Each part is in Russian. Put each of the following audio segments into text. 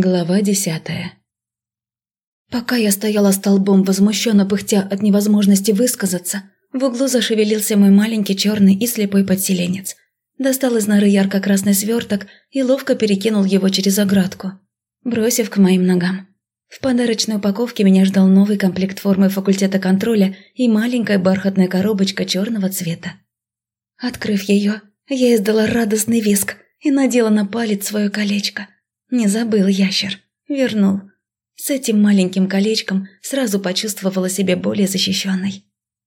Глава десятая Пока я стояла столбом, возмущенно пыхтя от невозможности высказаться, в углу зашевелился мой маленький черный и слепой подселенец. Достал из норы ярко-красный сверток и ловко перекинул его через оградку, бросив к моим ногам. В подарочной упаковке меня ждал новый комплект формы факультета контроля и маленькая бархатная коробочка черного цвета. Открыв ее, я издала радостный виск и надела на палец свое колечко – не забыл ящер. Вернул. С этим маленьким колечком сразу почувствовала себя более защищенной.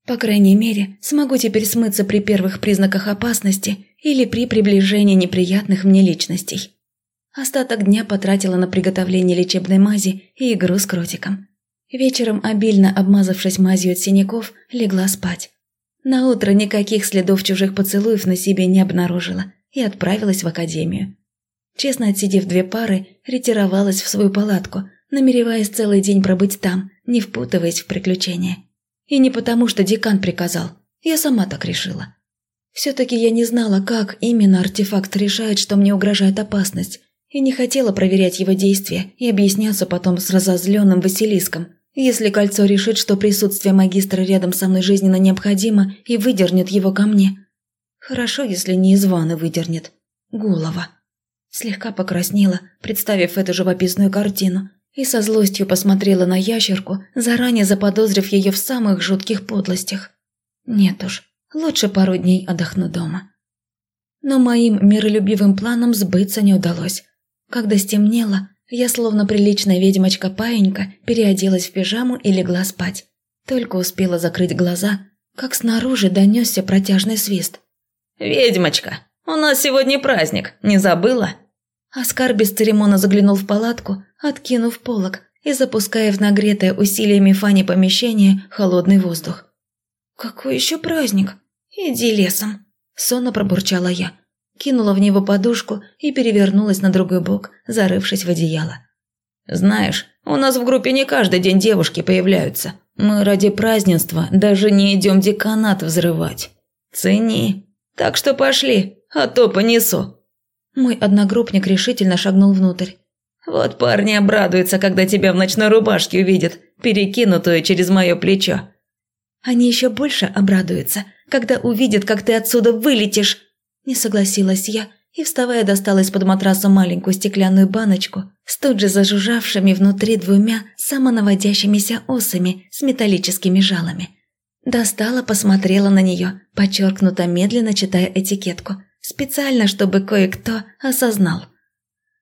По крайней мере, смогу теперь смыться при первых признаках опасности или при приближении неприятных мне личностей. Остаток дня потратила на приготовление лечебной мази и игру с кротиком. Вечером, обильно обмазавшись мазью от синяков, легла спать. На утро никаких следов чужих поцелуев на себе не обнаружила и отправилась в академию. Честно отсидев две пары, ретировалась в свою палатку, намереваясь целый день пробыть там, не впутываясь в приключения. И не потому, что декан приказал, я сама так решила. Все-таки я не знала, как именно артефакт решает, что мне угрожает опасность, и не хотела проверять его действия и объясняться потом с разозленным Василиском, если кольцо решит, что присутствие магистра рядом со мной жизненно необходимо и выдернет его ко мне. Хорошо, если не из ванны выдернет. Голова. Слегка покраснела, представив эту живописную картину, и со злостью посмотрела на ящерку, заранее заподозрив ее в самых жутких подлостях. Нет уж, лучше пару дней отдохну дома. Но моим миролюбивым планам сбыться не удалось. Когда стемнело, я, словно приличная ведьмочка-паенька, переоделась в пижаму и легла спать. Только успела закрыть глаза, как снаружи донесся протяжный свист. «Ведьмочка, у нас сегодня праздник, не забыла?» Оскар бесцеремонно заглянул в палатку, откинув полог и запуская в нагретое усилиями Фани помещение холодный воздух. «Какой еще праздник? Иди лесом!» – сонно пробурчала я. Кинула в него подушку и перевернулась на другой бок, зарывшись в одеяло. «Знаешь, у нас в группе не каждый день девушки появляются. Мы ради празднества даже не идем деканат взрывать. Цени. Так что пошли, а то понесу». Мой одногруппник решительно шагнул внутрь. «Вот парни обрадуются, когда тебя в ночной рубашке увидят, перекинутую через мое плечо». «Они еще больше обрадуются, когда увидят, как ты отсюда вылетишь!» Не согласилась я и, вставая, достала из-под матраса маленькую стеклянную баночку с тут же зажужжавшими внутри двумя самонаводящимися осами с металлическими жалами. Достала, посмотрела на нее, подчеркнуто медленно читая этикетку – Специально, чтобы кое-кто осознал.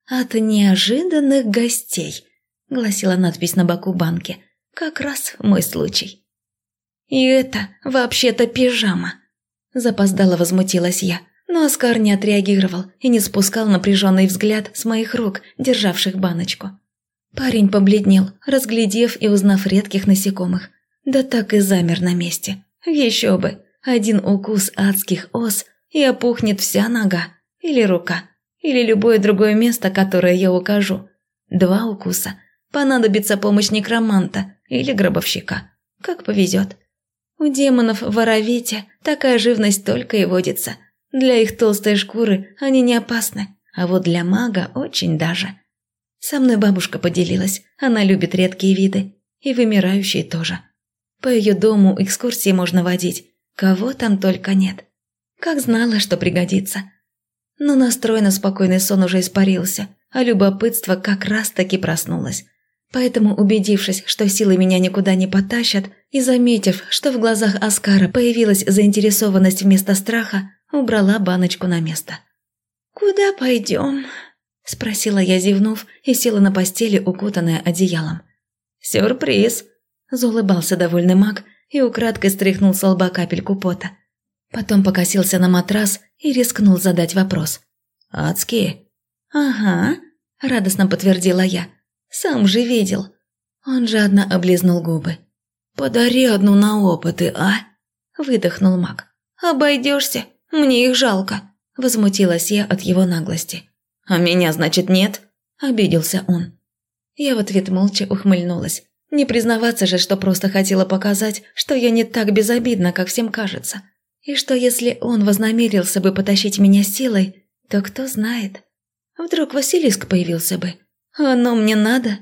«От неожиданных гостей», – гласила надпись на боку банки. «Как раз мой случай». «И это вообще-то пижама», – запоздало возмутилась я. Но Оскар не отреагировал и не спускал напряженный взгляд с моих рук, державших баночку. Парень побледнел, разглядев и узнав редких насекомых. Да так и замер на месте. Еще бы, один укус адских ос и опухнет вся нога, или рука, или любое другое место, которое я укажу. Два укуса. Понадобится помощь некроманта или гробовщика. Как повезет. У демонов в Аравите такая живность только и водится. Для их толстой шкуры они не опасны, а вот для мага очень даже. Со мной бабушка поделилась, она любит редкие виды, и вымирающие тоже. По ее дому экскурсии можно водить, кого там только нет. Как знала, что пригодится. Но настрой на спокойный сон уже испарился, а любопытство как раз-таки проснулось. Поэтому, убедившись, что силы меня никуда не потащат, и заметив, что в глазах Оскара появилась заинтересованность вместо страха, убрала баночку на место. «Куда пойдем?» – спросила я, зевнув, и села на постели, укутанная одеялом. «Сюрприз!» – заулыбался довольный маг и украдкой стряхнул с лба капельку пота. Потом покосился на матрас и рискнул задать вопрос. «Адские?» «Ага», – радостно подтвердила я. «Сам же видел». Он жадно облизнул губы. «Подари одну на опыты, а?» – выдохнул маг. «Обойдешься, мне их жалко», – возмутилась я от его наглости. «А меня, значит, нет?» – обиделся он. Я в ответ молча ухмыльнулась. Не признаваться же, что просто хотела показать, что я не так безобидна, как всем кажется. И что если он вознамерился бы потащить меня силой, то кто знает. Вдруг Василиск появился бы. Оно мне надо?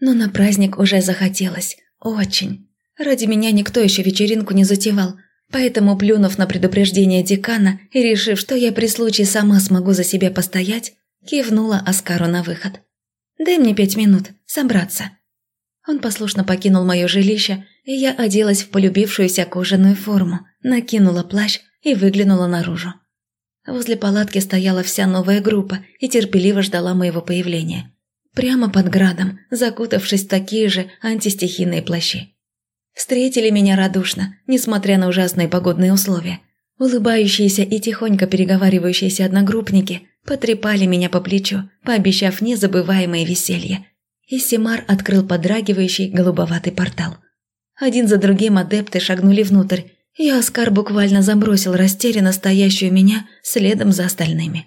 Но на праздник уже захотелось. Очень. Ради меня никто еще вечеринку не затевал, поэтому, плюнув на предупреждение декана и решив, что я при случае сама смогу за себя постоять, кивнула Оскару на выход. «Дай мне пять минут собраться». Он послушно покинул мое жилище, и я оделась в полюбившуюся кожаную форму, накинула плащ и выглянула наружу. Возле палатки стояла вся новая группа и терпеливо ждала моего появления. Прямо под градом, закутавшись в такие же антистихийные плащи. Встретили меня радушно, несмотря на ужасные погодные условия. Улыбающиеся и тихонько переговаривающиеся одногруппники потрепали меня по плечу, пообещав незабываемое веселье. И Симар открыл подрагивающий голубоватый портал. Один за другим адепты шагнули внутрь, и Оскар буквально забросил растерянно стоящую меня следом за остальными.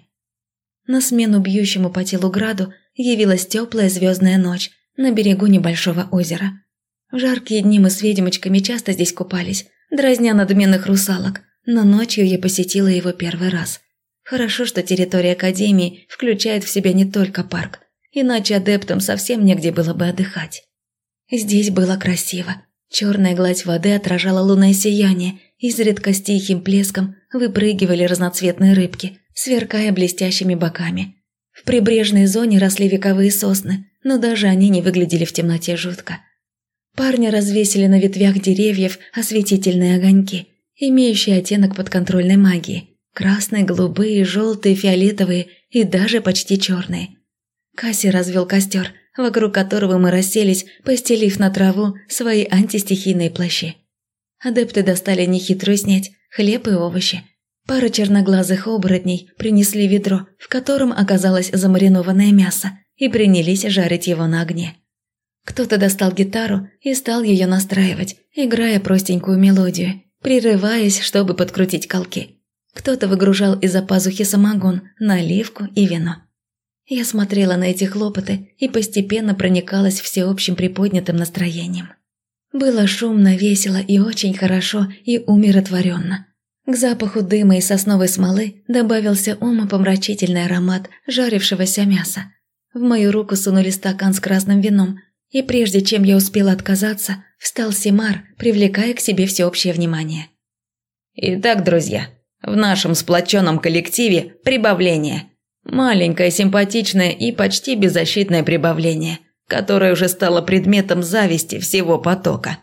На смену бьющему по телу граду явилась теплая звездная ночь на берегу небольшого озера. В жаркие дни мы с ведьмочками часто здесь купались, дразня надменных русалок, но ночью я посетила его первый раз. Хорошо, что территория Академии включает в себя не только парк, иначе адептам совсем негде было бы отдыхать. Здесь было красиво, Черная гладь воды отражала лунное сияние, изредка с тихим плеском выпрыгивали разноцветные рыбки, сверкая блестящими боками. В прибрежной зоне росли вековые сосны, но даже они не выглядели в темноте жутко. Парни развесили на ветвях деревьев осветительные огоньки, имеющие оттенок подконтрольной магии. Красные, голубые, желтые, фиолетовые и даже почти черные. Касси развел костер – вокруг которого мы расселись, постелив на траву свои антистихийные плащи. Адепты достали нехитрую снять, хлеб и овощи. Пара черноглазых оборотней принесли ведро, в котором оказалось замаринованное мясо, и принялись жарить его на огне. Кто-то достал гитару и стал ее настраивать, играя простенькую мелодию, прерываясь, чтобы подкрутить колки. Кто-то выгружал из-за пазухи самогон, наливку и вино. Я смотрела на эти хлопоты и постепенно проникалась всеобщим приподнятым настроением. Было шумно, весело и очень хорошо и умиротворенно. К запаху дыма и сосновой смолы добавился умопомрачительный аромат жарившегося мяса. В мою руку сунули стакан с красным вином, и прежде чем я успела отказаться, встал Симар, привлекая к себе всеобщее внимание. «Итак, друзья, в нашем сплоченном коллективе прибавление – Маленькое, симпатичное и почти беззащитное прибавление, которое уже стало предметом зависти всего потока.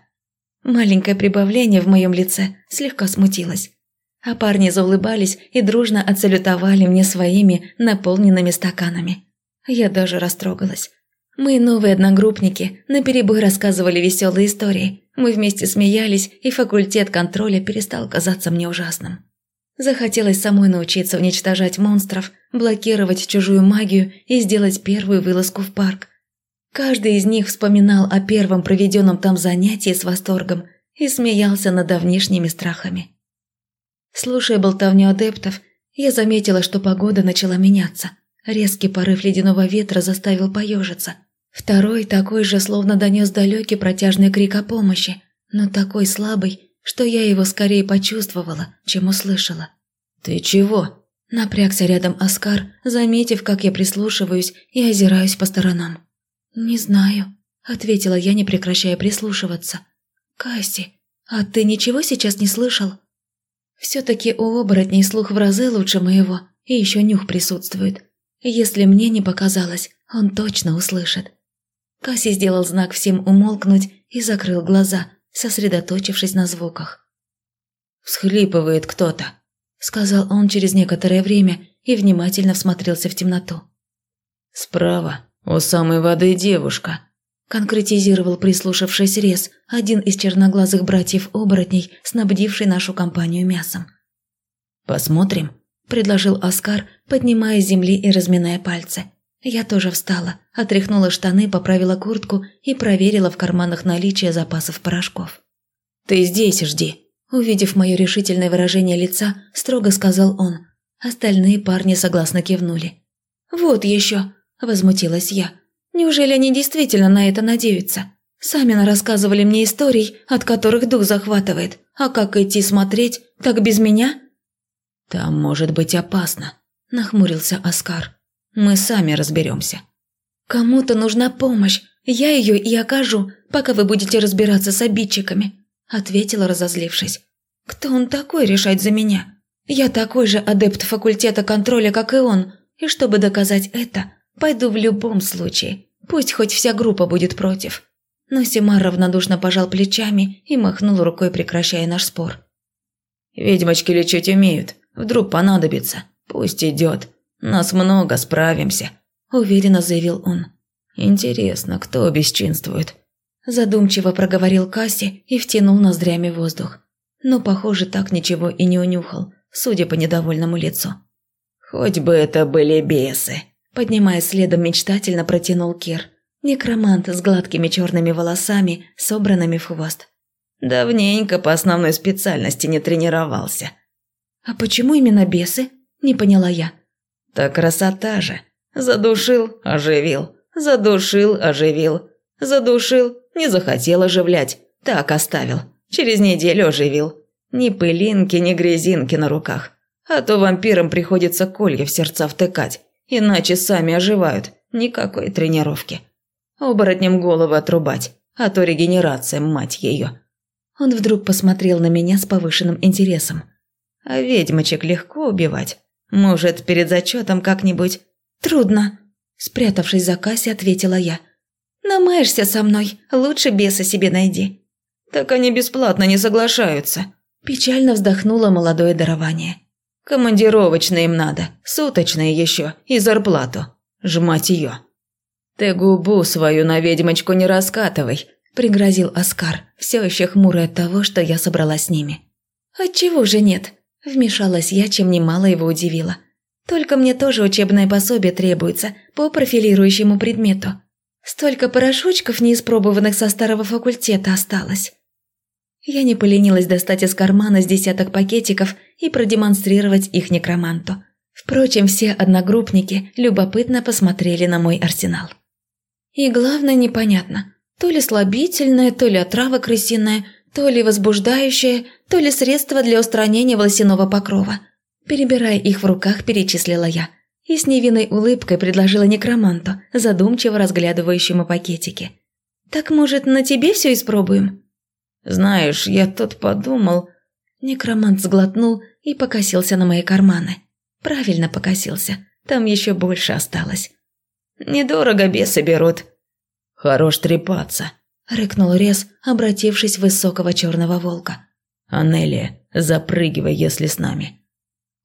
Маленькое прибавление в моем лице слегка смутилось. А парни заулыбались и дружно отсалютовали мне своими наполненными стаканами. Я даже растрогалась. Мы, новые одногруппники, наперебой рассказывали веселые истории. Мы вместе смеялись, и факультет контроля перестал казаться мне ужасным. Захотелось самой научиться уничтожать монстров, блокировать чужую магию и сделать первую вылазку в парк. Каждый из них вспоминал о первом проведенном там занятии с восторгом и смеялся над давнишними страхами. Слушая болтовню адептов, я заметила, что погода начала меняться. Резкий порыв ледяного ветра заставил поежиться. Второй такой же словно донес далекий протяжный крик о помощи, но такой слабый, что я его скорее почувствовала, чем услышала. «Ты чего?» Напрягся рядом Оскар, заметив, как я прислушиваюсь и озираюсь по сторонам. «Не знаю», — ответила я, не прекращая прислушиваться. «Касси, а ты ничего сейчас не слышал?» «Все-таки у оборотней слух в разы лучше моего, и еще нюх присутствует. Если мне не показалось, он точно услышит». Касси сделал знак всем умолкнуть и закрыл глаза, сосредоточившись на звуках. «Всхлипывает кто-то», – сказал он через некоторое время и внимательно всмотрелся в темноту. «Справа, у самой воды девушка», – конкретизировал прислушавшись Рез, один из черноглазых братьев-оборотней, снабдивший нашу компанию мясом. «Посмотрим», – предложил Оскар, поднимая с земли и разминая пальцы. Я тоже встала, отряхнула штаны, поправила куртку и проверила в карманах наличие запасов порошков. «Ты здесь жди», – увидев мое решительное выражение лица, строго сказал он. Остальные парни согласно кивнули. «Вот еще», – возмутилась я. «Неужели они действительно на это надеются? Сами рассказывали мне историй, от которых дух захватывает. А как идти смотреть, так без меня?» «Там может быть опасно», – нахмурился Оскар. Мы сами разберемся». Кому-то нужна помощь, я ее и окажу, пока вы будете разбираться с обидчиками», – ответила, разозлившись. «Кто он такой решать за меня? Я такой же адепт факультета контроля, как и он, и чтобы доказать это, пойду в любом случае, пусть хоть вся группа будет против». Но Симар равнодушно пожал плечами и махнул рукой, прекращая наш спор. «Ведьмочки лечить умеют, вдруг понадобится, пусть идет, нас много, справимся», – уверенно заявил он. «Интересно, кто бесчинствует?» Задумчиво проговорил Касси и втянул ноздрями воздух. Но, похоже, так ничего и не унюхал, судя по недовольному лицу. «Хоть бы это были бесы!» Поднимая следом мечтательно протянул Кир. Некромант с гладкими черными волосами, собранными в хвост. «Давненько по основной специальности не тренировался». «А почему именно бесы?» – не поняла я. «Так красота же! Задушил – оживил. Задушил, оживил. Задушил, не захотел оживлять. Так оставил. Через неделю оживил. Ни пылинки, ни грязинки на руках. А то вампирам приходится колья в сердца втыкать. Иначе сами оживают. Никакой тренировки. Оборотням головы отрубать. А то регенерация, мать ее. Он вдруг посмотрел на меня с повышенным интересом. А ведьмочек легко убивать. Может, перед зачетом как-нибудь? Трудно. Спрятавшись за кассе, ответила я. «Намаешься со мной, лучше беса себе найди». «Так они бесплатно не соглашаются». Печально вздохнуло молодое дарование. «Командировочные им надо, суточные еще и зарплату. Жмать ее». «Ты губу свою на ведьмочку не раскатывай», – пригрозил Оскар, все еще хмурый от того, что я собрала с ними. «Отчего же нет?» – вмешалась я, чем немало его удивила. Только мне тоже учебное пособие требуется по профилирующему предмету. Столько порошочков, неиспробованных со старого факультета, осталось. Я не поленилась достать из кармана с десяток пакетиков и продемонстрировать их некроманту. Впрочем, все одногруппники любопытно посмотрели на мой арсенал. И главное непонятно, то ли слабительное, то ли отрава крысиная, то ли возбуждающее, то ли средство для устранения волосяного покрова – Перебирая их в руках, перечислила я. И с невинной улыбкой предложила некроманту, задумчиво разглядывающему пакетики. «Так, может, на тебе все испробуем?» «Знаешь, я тут подумал...» Некромант сглотнул и покосился на мои карманы. Правильно покосился, там еще больше осталось. «Недорого бесы берут». «Хорош трепаться», — рыкнул Рез, обратившись в высокого черного волка. «Анелия, запрыгивай, если с нами.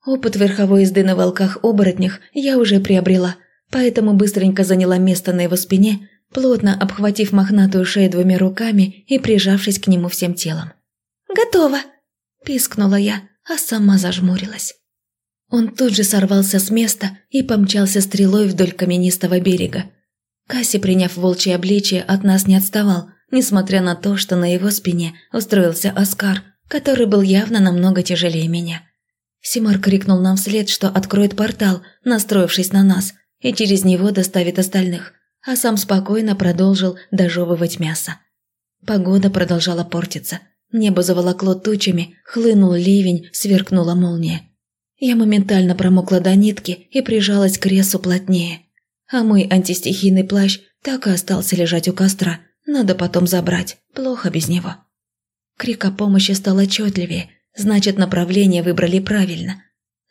Опыт верховой езды на волках-оборотнях я уже приобрела, поэтому быстренько заняла место на его спине, плотно обхватив мохнатую шею двумя руками и прижавшись к нему всем телом. «Готово!» – пискнула я, а сама зажмурилась. Он тут же сорвался с места и помчался стрелой вдоль каменистого берега. Касси, приняв волчье обличие, от нас не отставал, несмотря на то, что на его спине устроился Оскар, который был явно намного тяжелее меня. Симар крикнул нам вслед, что откроет портал, настроившись на нас, и через него доставит остальных, а сам спокойно продолжил дожевывать мясо. Погода продолжала портиться. Небо заволокло тучами, хлынул ливень, сверкнула молния. Я моментально промокла до нитки и прижалась к ресу плотнее. А мой антистихийный плащ так и остался лежать у костра. Надо потом забрать, плохо без него. Крик о помощи стал отчетливее, Значит, направление выбрали правильно.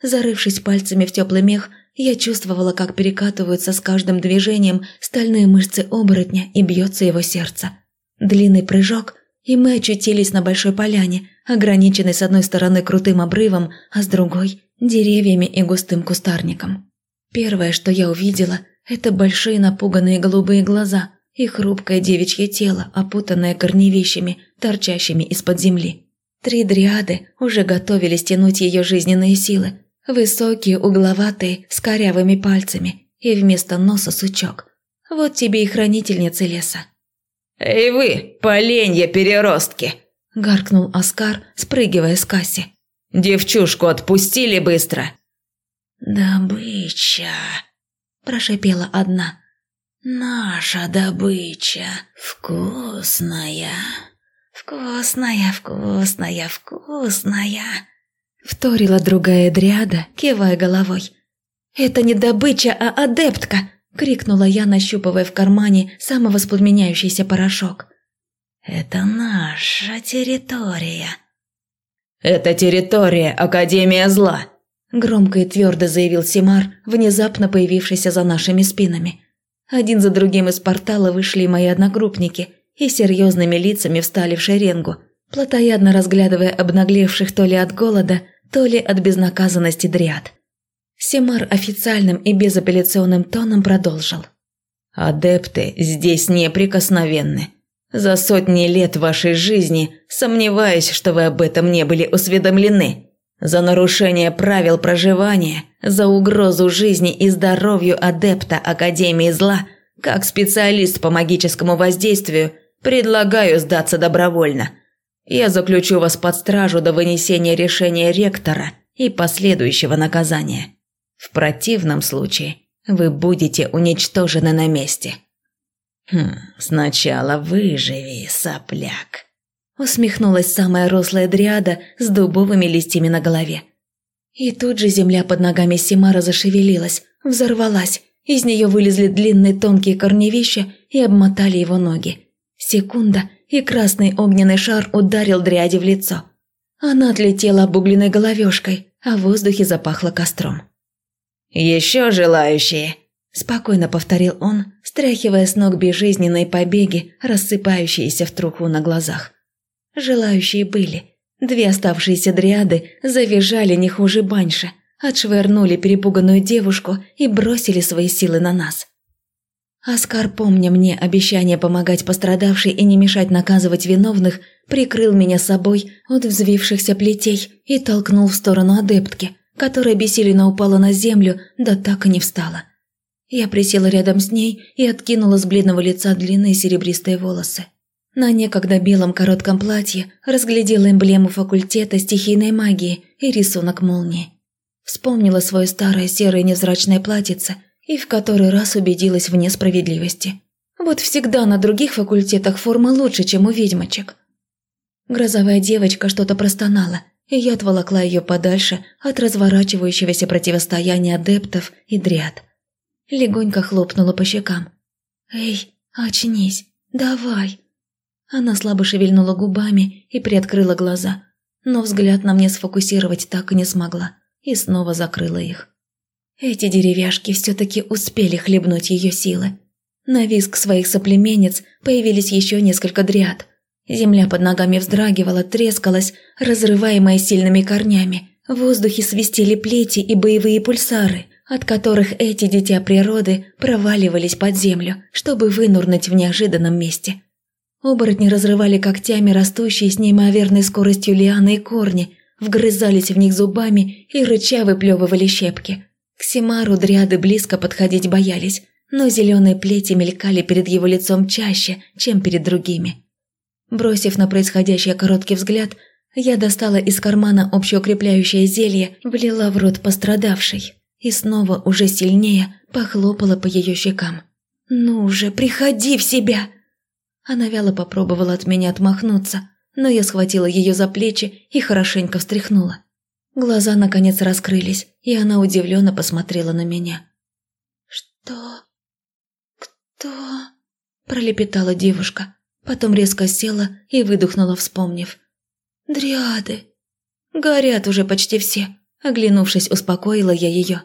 Зарывшись пальцами в теплый мех, я чувствовала, как перекатываются с каждым движением стальные мышцы оборотня и бьется его сердце. Длинный прыжок, и мы очутились на большой поляне, ограниченной с одной стороны крутым обрывом, а с другой – деревьями и густым кустарником. Первое, что я увидела, это большие напуганные голубые глаза и хрупкое девичье тело, опутанное корневищами, торчащими из-под земли. Три дриады уже готовились тянуть ее жизненные силы. Высокие, угловатые, с корявыми пальцами и вместо носа сучок. Вот тебе и хранительница леса. «Эй вы, поленья-переростки!» – гаркнул Оскар, спрыгивая с касси. «Девчушку отпустили быстро!» «Добыча!» – прошипела одна. «Наша добыча вкусная!» «Вкусная, вкусная, вкусная!» Вторила другая дриада, кивая головой. «Это не добыча, а адептка!» – крикнула я, нащупывая в кармане самовоспламеняющийся порошок. «Это наша территория». «Это территория Академия Зла», – громко и твердо заявил Симар, внезапно появившийся за нашими спинами. Один за другим из портала вышли мои одногруппники и серьезными лицами встали в шеренгу, плотоядно разглядывая обнаглевших то ли от голода, то ли от безнаказанности дриад. Семар официальным и безапелляционным тоном продолжил. «Адепты здесь неприкосновенны. За сотни лет вашей жизни сомневаюсь, что вы об этом не были осведомлены. За нарушение правил проживания, за угрозу жизни и здоровью адепта Академии Зла, как специалист по магическому воздействию, предлагаю сдаться добровольно. Я заключу вас под стражу до вынесения решения ректора и последующего наказания. В противном случае вы будете уничтожены на месте. Хм, сначала выживи, сопляк. Усмехнулась самая рослая дриада с дубовыми листьями на голове. И тут же земля под ногами Симара зашевелилась, взорвалась. Из нее вылезли длинные тонкие корневища и обмотали его ноги. Секунда, и красный огненный шар ударил дряди в лицо. Она отлетела обугленной головешкой, а в воздухе запахло костром. «Еще желающие?» – спокойно повторил он, стряхивая с ног безжизненные побеги, рассыпающиеся в труху на глазах. Желающие были. Две оставшиеся дриады завизжали не хуже баньше, отшвырнули перепуганную девушку и бросили свои силы на нас. Оскар, помня мне обещание помогать пострадавшей и не мешать наказывать виновных, прикрыл меня собой от взвившихся плетей и толкнул в сторону адептки, которая бессиленно упала на землю, да так и не встала. Я присела рядом с ней и откинула с бледного лица длинные серебристые волосы. На некогда белом коротком платье разглядела эмблему факультета стихийной магии и рисунок молнии. Вспомнила свое старое серое невзрачное платьице и в который раз убедилась в несправедливости. Вот всегда на других факультетах форма лучше, чем у ведьмочек. Грозовая девочка что-то простонала, и я отволокла ее подальше от разворачивающегося противостояния адептов и дряд. Легонько хлопнула по щекам. «Эй, очнись, давай!» Она слабо шевельнула губами и приоткрыла глаза, но взгляд на мне сфокусировать так и не смогла, и снова закрыла их. Эти деревяшки все-таки успели хлебнуть ее силы. На визг своих соплеменниц появились еще несколько дряд – Земля под ногами вздрагивала, трескалась, разрываемая сильными корнями. В воздухе свистели плети и боевые пульсары, от которых эти дитя природы проваливались под землю, чтобы вынурнуть в неожиданном месте. Оборотни разрывали когтями растущие с неимоверной скоростью лианы и корни, вгрызались в них зубами и рыча выплевывали щепки. К Симару дряды близко подходить боялись, но зеленые плети мелькали перед его лицом чаще, чем перед другими. Бросив на происходящее короткий взгляд, я достала из кармана общеукрепляющее зелье, влила в рот пострадавшей и снова уже сильнее похлопала по ее щекам. «Ну же, приходи в себя!» Она вяло попробовала от меня отмахнуться, но я схватила ее за плечи и хорошенько встряхнула. Глаза наконец раскрылись, и она удивленно посмотрела на меня. «Что? Кто?» – пролепетала девушка, Потом резко села и выдохнула, вспомнив. «Дриады! Горят уже почти все!» Оглянувшись, успокоила я ее.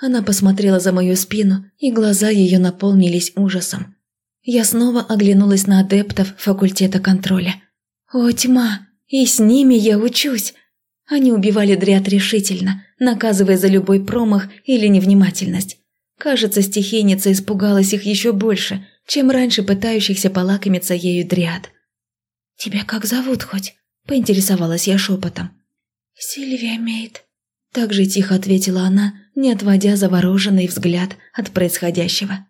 Она посмотрела за мою спину, и глаза ее наполнились ужасом. Я снова оглянулась на адептов факультета контроля. «О, тьма! И с ними я учусь!» Они убивали дряд решительно, наказывая за любой промах или невнимательность. Кажется, стихийница испугалась их еще больше, чем раньше пытающихся полакомиться ею дриад. «Тебя как зовут хоть?» – поинтересовалась я шепотом. «Сильвия Мейт», – так же тихо ответила она, не отводя завороженный взгляд от происходящего.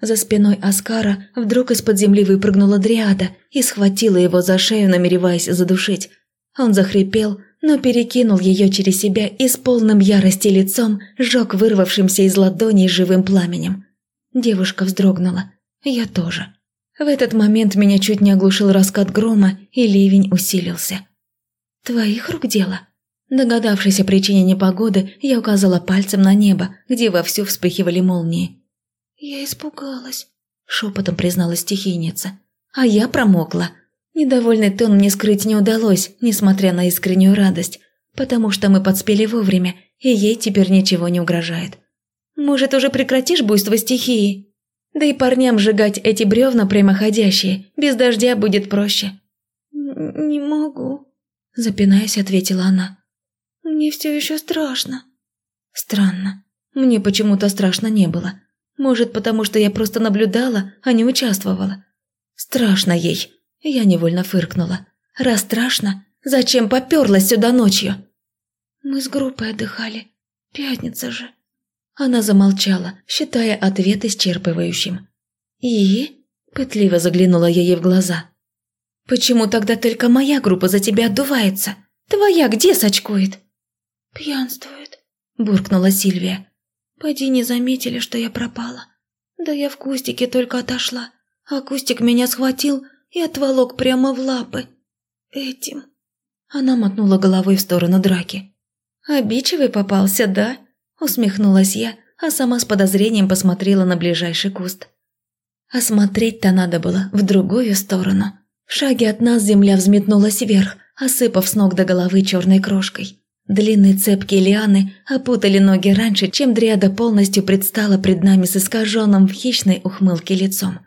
За спиной Аскара вдруг из-под земли выпрыгнула дриада и схватила его за шею, намереваясь задушить. Он захрипел, но перекинул ее через себя и с полным ярости лицом сжег вырвавшимся из ладоней живым пламенем. Девушка вздрогнула, я тоже. В этот момент меня чуть не оглушил раскат грома, и ливень усилился. «Твоих рук дело?» Догадавшись о причине непогоды, я указала пальцем на небо, где вовсю вспыхивали молнии. «Я испугалась», – шепотом призналась стихийница. «А я промокла». Недовольный тон мне скрыть не удалось, несмотря на искреннюю радость, потому что мы подспели вовремя, и ей теперь ничего не угрожает. «Может, уже прекратишь буйство стихии?» Да и парням сжигать эти бревна прямоходящие, без дождя будет проще. «Не могу», – запинаясь, ответила она. «Мне все еще страшно». Странно. Мне почему-то страшно не было. Может, потому что я просто наблюдала, а не участвовала. Страшно ей. Я невольно фыркнула. Раз страшно, зачем поперлась сюда ночью? Мы с группой отдыхали. Пятница же. Она замолчала, считая ответ исчерпывающим. «И?» – пытливо заглянула я ей в глаза. «Почему тогда только моя группа за тебя отдувается? Твоя где сочкует?» «Пьянствует», – буркнула Сильвия. «Поди не заметили, что я пропала. Да я в кустике только отошла, а кустик меня схватил и отволок прямо в лапы. Этим». Она мотнула головой в сторону драки. «Обидчивый попался, да?» Усмехнулась я, а сама с подозрением посмотрела на ближайший куст. Осмотреть-то надо было в другую сторону. В шаге от нас земля взметнулась вверх, осыпав с ног до головы черной крошкой. Длинные цепки лианы опутали ноги раньше, чем дриада полностью предстала пред нами с искаженным в хищной ухмылке лицом.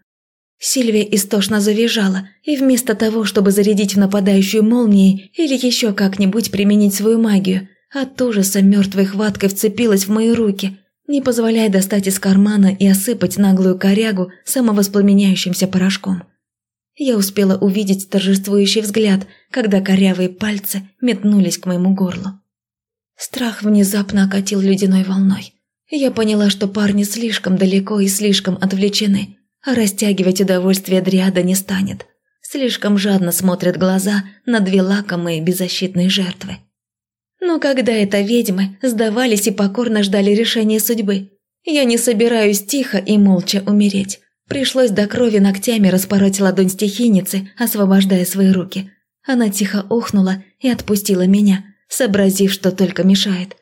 Сильвия истошно завизжала, и вместо того, чтобы зарядить в нападающую молнией или еще как-нибудь применить свою магию, от ужаса мертвой хваткой вцепилась в мои руки, не позволяя достать из кармана и осыпать наглую корягу самовоспламеняющимся порошком. Я успела увидеть торжествующий взгляд, когда корявые пальцы метнулись к моему горлу. Страх внезапно окатил ледяной волной. Я поняла, что парни слишком далеко и слишком отвлечены, а растягивать удовольствие дриада не станет. Слишком жадно смотрят глаза на две лакомые беззащитные жертвы. Но когда это ведьмы сдавались и покорно ждали решения судьбы, я не собираюсь тихо и молча умереть. Пришлось до крови ногтями распороть ладонь стихийницы, освобождая свои руки. Она тихо охнула и отпустила меня, сообразив, что только мешает.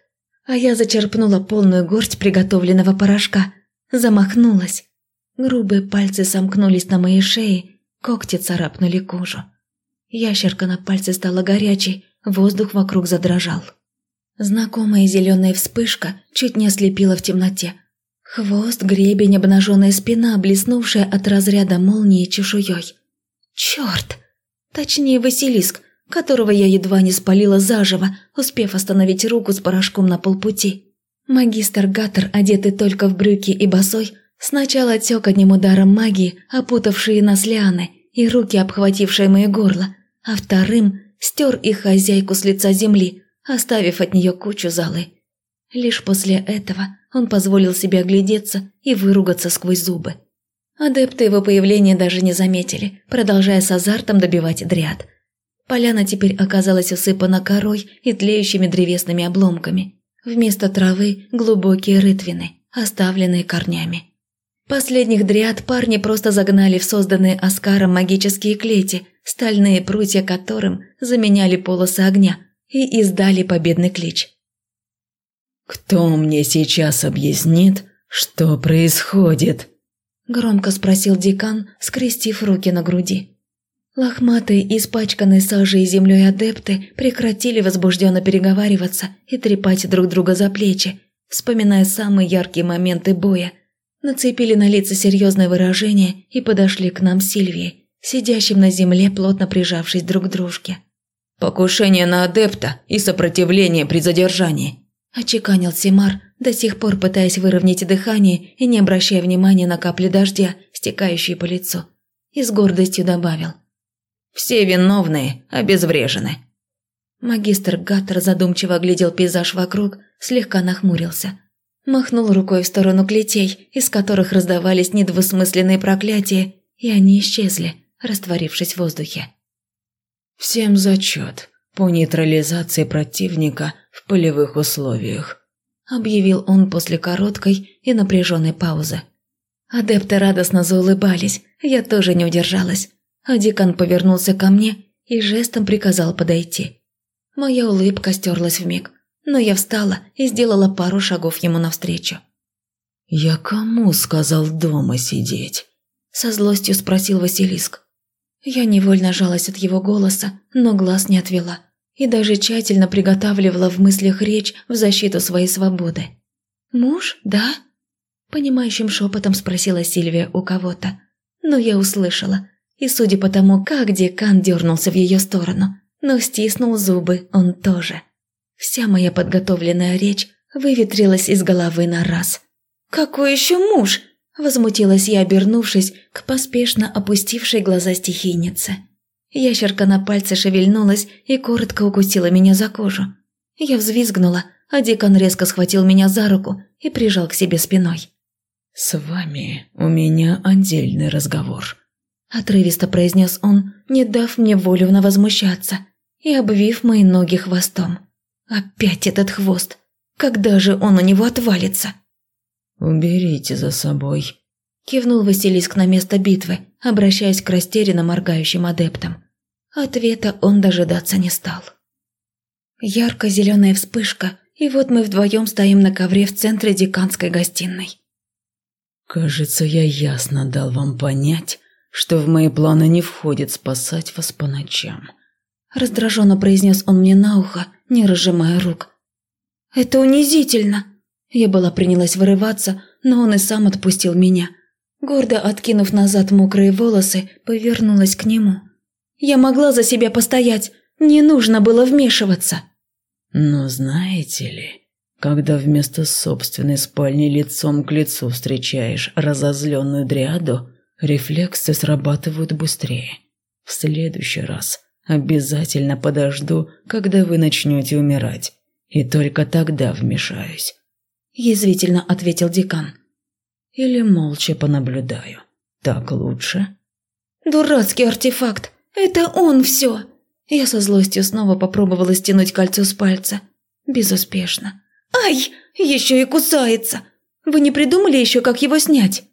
А я зачерпнула полную горсть приготовленного порошка, замахнулась. Грубые пальцы сомкнулись на моей шее, когти царапнули кожу. Ящерка на пальце стала горячей, Воздух вокруг задрожал. Знакомая зеленая вспышка чуть не ослепила в темноте. Хвост, гребень, обнаженная спина, блеснувшая от разряда молнии чешуей. Черт! Точнее, Василиск, которого я едва не спалила заживо, успев остановить руку с порошком на полпути. Магистр Гаттер, одетый только в брюки и босой, сначала отсек одним ударом магии, опутавшие нас лианы, и руки, обхватившие мое горло, а вторым стер их хозяйку с лица земли, оставив от нее кучу залы. Лишь после этого он позволил себе оглядеться и выругаться сквозь зубы. Адепты его появления даже не заметили, продолжая с азартом добивать дряд. Поляна теперь оказалась усыпана корой и тлеющими древесными обломками. Вместо травы глубокие рытвины, оставленные корнями. Последних дриад парни просто загнали в созданные Оскаром магические клети, стальные прутья которым заменяли полосы огня и издали победный клич. «Кто мне сейчас объяснит, что происходит?» Громко спросил декан, скрестив руки на груди. Лохматые, испачканные сажей и землей адепты прекратили возбужденно переговариваться и трепать друг друга за плечи, вспоминая самые яркие моменты боя – нацепили на лица серьезное выражение и подошли к нам с Сильвией, сидящим на земле, плотно прижавшись друг к дружке. «Покушение на адепта и сопротивление при задержании», – очеканил Симар, до сих пор пытаясь выровнять дыхание и не обращая внимания на капли дождя, стекающие по лицу. И с гордостью добавил. «Все виновные обезврежены». Магистр Гаттер задумчиво оглядел пейзаж вокруг, слегка нахмурился – Махнул рукой в сторону клетей, из которых раздавались недвусмысленные проклятия, и они исчезли, растворившись в воздухе. «Всем зачет по нейтрализации противника в полевых условиях», объявил он после короткой и напряженной паузы. Адепты радостно заулыбались, я тоже не удержалась, а декан повернулся ко мне и жестом приказал подойти. Моя улыбка стерлась вмиг, но я встала и сделала пару шагов ему навстречу. «Я кому сказал дома сидеть?» Со злостью спросил Василиск. Я невольно жалась от его голоса, но глаз не отвела. И даже тщательно приготавливала в мыслях речь в защиту своей свободы. «Муж, да?» Понимающим шепотом спросила Сильвия у кого-то. Но я услышала. И судя по тому, как декан дернулся в ее сторону, но стиснул зубы он тоже. Вся моя подготовленная речь выветрилась из головы на раз. «Какой еще муж?» – возмутилась я, обернувшись к поспешно опустившей глаза стихийнице. Ящерка на пальце шевельнулась и коротко укусила меня за кожу. Я взвизгнула, а декан резко схватил меня за руку и прижал к себе спиной. «С вами у меня отдельный разговор», – отрывисто произнес он, не дав мне волю на возмущаться и обвив мои ноги хвостом. «Опять этот хвост! Когда же он у него отвалится?» «Уберите за собой», – кивнул Василиск на место битвы, обращаясь к растерянно моргающим адептам. Ответа он дожидаться не стал. Ярко-зеленая вспышка, и вот мы вдвоем стоим на ковре в центре деканской гостиной. «Кажется, я ясно дал вам понять, что в мои планы не входит спасать вас по ночам», – раздраженно произнес он мне на ухо, не разжимая рук. «Это унизительно!» Я была принялась вырываться, но он и сам отпустил меня. Гордо откинув назад мокрые волосы, повернулась к нему. «Я могла за себя постоять, не нужно было вмешиваться». «Но знаете ли, когда вместо собственной спальни лицом к лицу встречаешь разозленную дриаду, рефлексы срабатывают быстрее. В следующий раз обязательно подожду, когда вы начнете умирать, и только тогда вмешаюсь. – язвительно ответил декан. «Или молча понаблюдаю. Так лучше?» «Дурацкий артефакт! Это он все!» Я со злостью снова попробовала стянуть кольцо с пальца. Безуспешно. «Ай! Еще и кусается! Вы не придумали еще, как его снять?»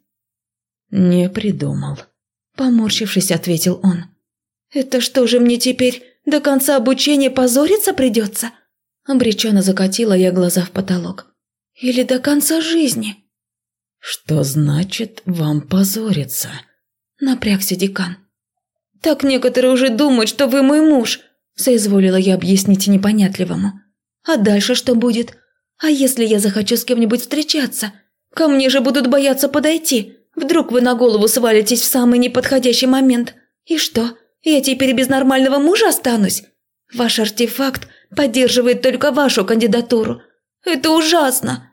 «Не придумал», – поморщившись, ответил он. «Это что же мне теперь, до конца обучения позориться придется?» Обреченно закатила я глаза в потолок. Или до конца жизни?» «Что значит вам позориться?» Напрягся декан. «Так некоторые уже думают, что вы мой муж», соизволила я объяснить непонятливому. «А дальше что будет? А если я захочу с кем-нибудь встречаться? Ко мне же будут бояться подойти. Вдруг вы на голову свалитесь в самый неподходящий момент. И что, я теперь без нормального мужа останусь? Ваш артефакт поддерживает только вашу кандидатуру. Это ужасно!»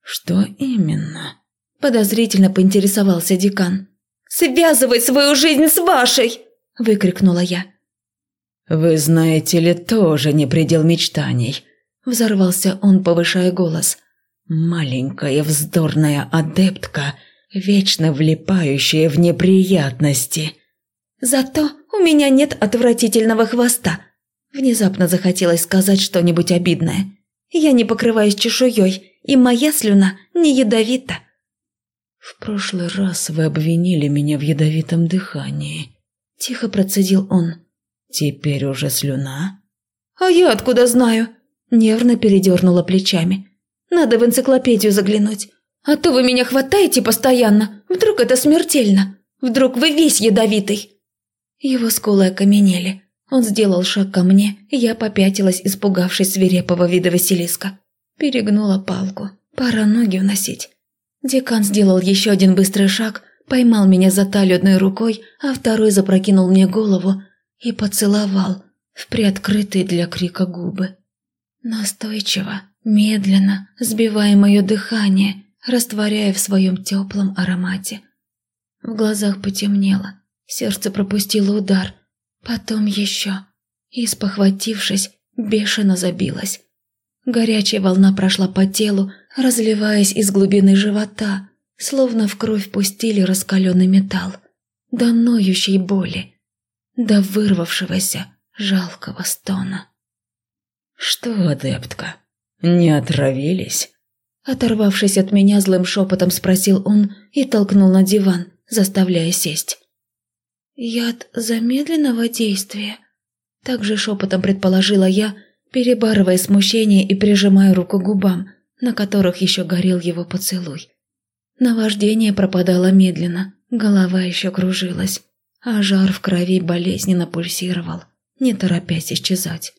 «Что именно?» – подозрительно поинтересовался декан. «Связывай свою жизнь с вашей!» – выкрикнула я. «Вы знаете ли, тоже не предел мечтаний», – взорвался он, повышая голос. «Маленькая вздорная адептка, вечно влипающая в неприятности». «Зато у меня нет отвратительного хвоста», – внезапно захотелось сказать что-нибудь обидное. «Я не покрываюсь чешуей и моя слюна не ядовита». «В прошлый раз вы обвинили меня в ядовитом дыхании», – тихо процедил он. «Теперь уже слюна?» «А я откуда знаю?» – нервно передернула плечами. «Надо в энциклопедию заглянуть. А то вы меня хватаете постоянно. Вдруг это смертельно? Вдруг вы весь ядовитый?» Его скулы окаменели. Он сделал шаг ко мне, и я попятилась, испугавшись свирепого вида Василиска. Перегнула палку. Пора ноги уносить. Декан сделал еще один быстрый шаг, поймал меня за талию одной рукой, а второй запрокинул мне голову и поцеловал в приоткрытые для крика губы. Настойчиво, медленно, сбивая мое дыхание, растворяя в своем теплом аромате. В глазах потемнело, сердце пропустило удар, потом еще, и, спохватившись, бешено забилось. Горячая волна прошла по телу, разливаясь из глубины живота, словно в кровь пустили раскаленный металл. До ноющей боли, до вырвавшегося жалкого стона. «Что, адептка, не отравились?» Оторвавшись от меня злым шепотом, спросил он и толкнул на диван, заставляя сесть. «Яд замедленного действия?» Также шепотом предположила я, перебарывая смущение и прижимая руку к губам, на которых еще горел его поцелуй. Наваждение пропадало медленно, голова еще кружилась, а жар в крови болезненно пульсировал, не торопясь исчезать.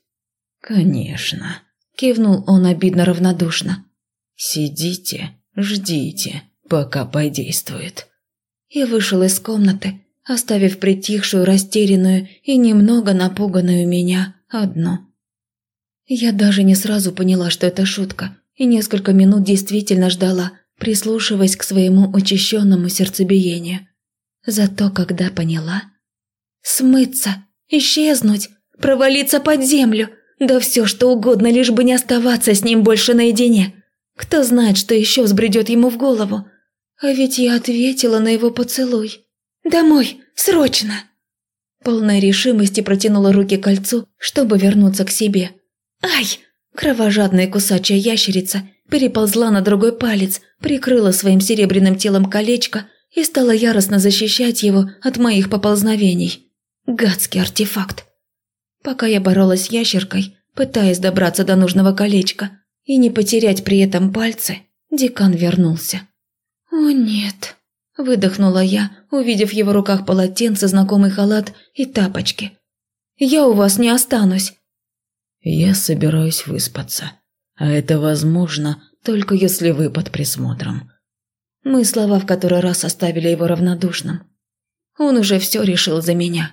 «Конечно», – кивнул он обидно равнодушно. «Сидите, ждите, пока подействует». И вышел из комнаты, оставив притихшую, растерянную и немного напуганную меня одну. Я даже не сразу поняла, что это шутка, и несколько минут действительно ждала, прислушиваясь к своему учащенному сердцебиению. Зато когда поняла... Смыться, исчезнуть, провалиться под землю, да все что угодно, лишь бы не оставаться с ним больше наедине. Кто знает, что еще взбредет ему в голову. А ведь я ответила на его поцелуй. «Домой! Срочно!» Полной решимости протянула руки к кольцу, чтобы вернуться к себе. «Ай!» Кровожадная кусачая ящерица переползла на другой палец, прикрыла своим серебряным телом колечко и стала яростно защищать его от моих поползновений. Гадский артефакт. Пока я боролась с ящеркой, пытаясь добраться до нужного колечка и не потерять при этом пальцы, декан вернулся. «О нет!» – выдохнула я, увидев в его руках полотенце, знакомый халат и тапочки. «Я у вас не останусь!» «Я собираюсь выспаться, а это возможно только если вы под присмотром». Мы слова в который раз оставили его равнодушным. Он уже все решил за меня.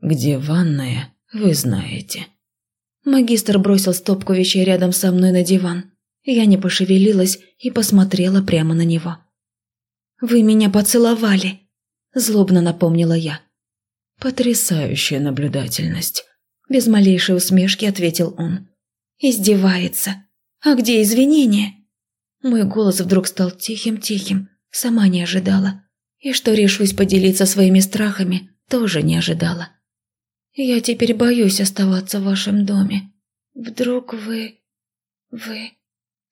«Где ванная, вы знаете». Магистр бросил стопку вещей рядом со мной на диван. Я не пошевелилась и посмотрела прямо на него. «Вы меня поцеловали», – злобно напомнила я. «Потрясающая наблюдательность», – без малейшей усмешки ответил он. «Издевается. А где извинения?» Мой голос вдруг стал тихим-тихим, сама не ожидала. И что решусь поделиться своими страхами, тоже не ожидала. «Я теперь боюсь оставаться в вашем доме. Вдруг вы... вы...»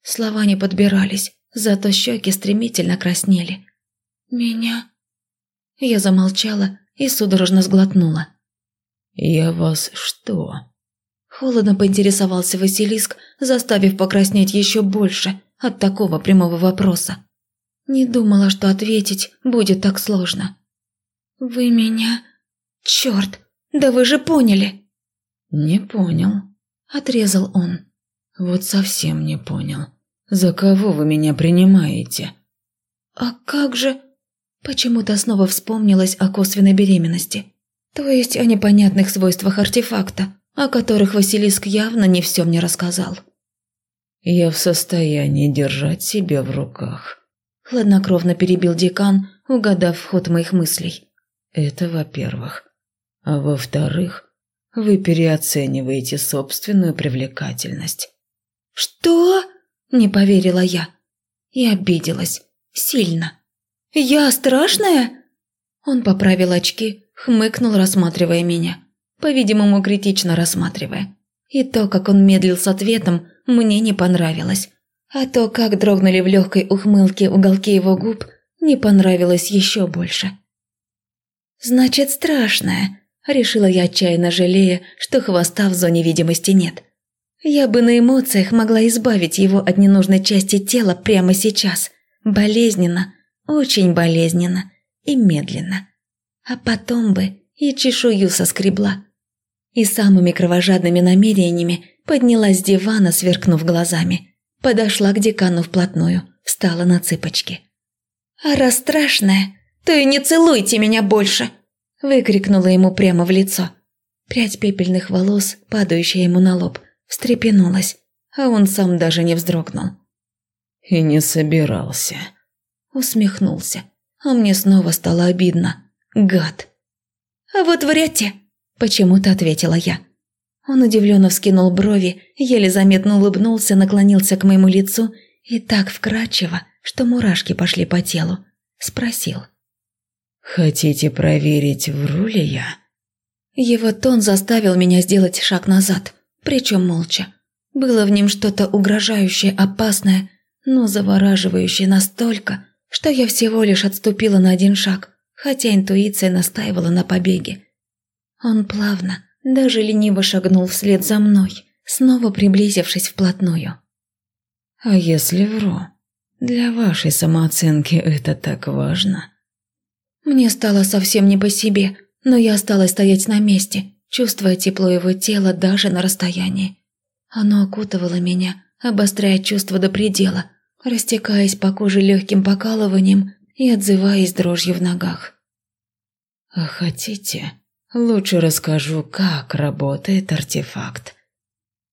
Слова не подбирались, зато щеки стремительно краснели. «Меня?» Я замолчала и судорожно сглотнула. «Я вас что?» Холодно поинтересовался Василиск, заставив покраснеть еще больше от такого прямого вопроса. Не думала, что ответить будет так сложно. «Вы меня...» «Черт! Да вы же поняли!» «Не понял», – отрезал он. «Вот совсем не понял. За кого вы меня принимаете?» «А как же...» Почему-то снова вспомнилось о косвенной беременности. То есть о непонятных свойствах артефакта, о которых Василиск явно не все мне рассказал. «Я в состоянии держать себя в руках», – хладнокровно перебил декан, угадав ход моих мыслей. «Это во-первых. А во-вторых, вы переоцениваете собственную привлекательность». «Что?» – не поверила я. И обиделась. Сильно. «Я страшная?» Он поправил очки, хмыкнул, рассматривая меня. По-видимому, критично рассматривая. И то, как он медлил с ответом, мне не понравилось. А то, как дрогнули в легкой ухмылке уголки его губ, не понравилось еще больше. «Значит, страшная», – решила я отчаянно жалея, что хвоста в зоне видимости нет. Я бы на эмоциях могла избавить его от ненужной части тела прямо сейчас. Болезненно, очень болезненно и медленно. А потом бы и чешую соскребла. И самыми кровожадными намерениями поднялась с дивана, сверкнув глазами. Подошла к декану вплотную, встала на цыпочки. «А раз страшная, то и не целуйте меня больше!» Выкрикнула ему прямо в лицо. Прядь пепельных волос, падающая ему на лоб, встрепенулась, а он сам даже не вздрогнул. «И не собирался», усмехнулся. А мне снова стало обидно. Гад. «А вот вряд ли», – почему-то ответила я. Он удивленно вскинул брови, еле заметно улыбнулся, наклонился к моему лицу и так вкрадчиво, что мурашки пошли по телу. Спросил. «Хотите проверить, вру ли я?» Его тон заставил меня сделать шаг назад, причем молча. Было в нем что-то угрожающее, опасное, но завораживающее настолько, что я всего лишь отступила на один шаг, хотя интуиция настаивала на побеге. Он плавно, даже лениво шагнул вслед за мной, снова приблизившись вплотную. «А если вру?» Для вашей самооценки это так важно. Мне стало совсем не по себе, но я осталась стоять на месте, чувствуя тепло его тела даже на расстоянии. Оно окутывало меня, обостряя чувство до предела, растекаясь по коже легким покалыванием и отзываясь дрожью в ногах. «А хотите, лучше расскажу, как работает артефакт?»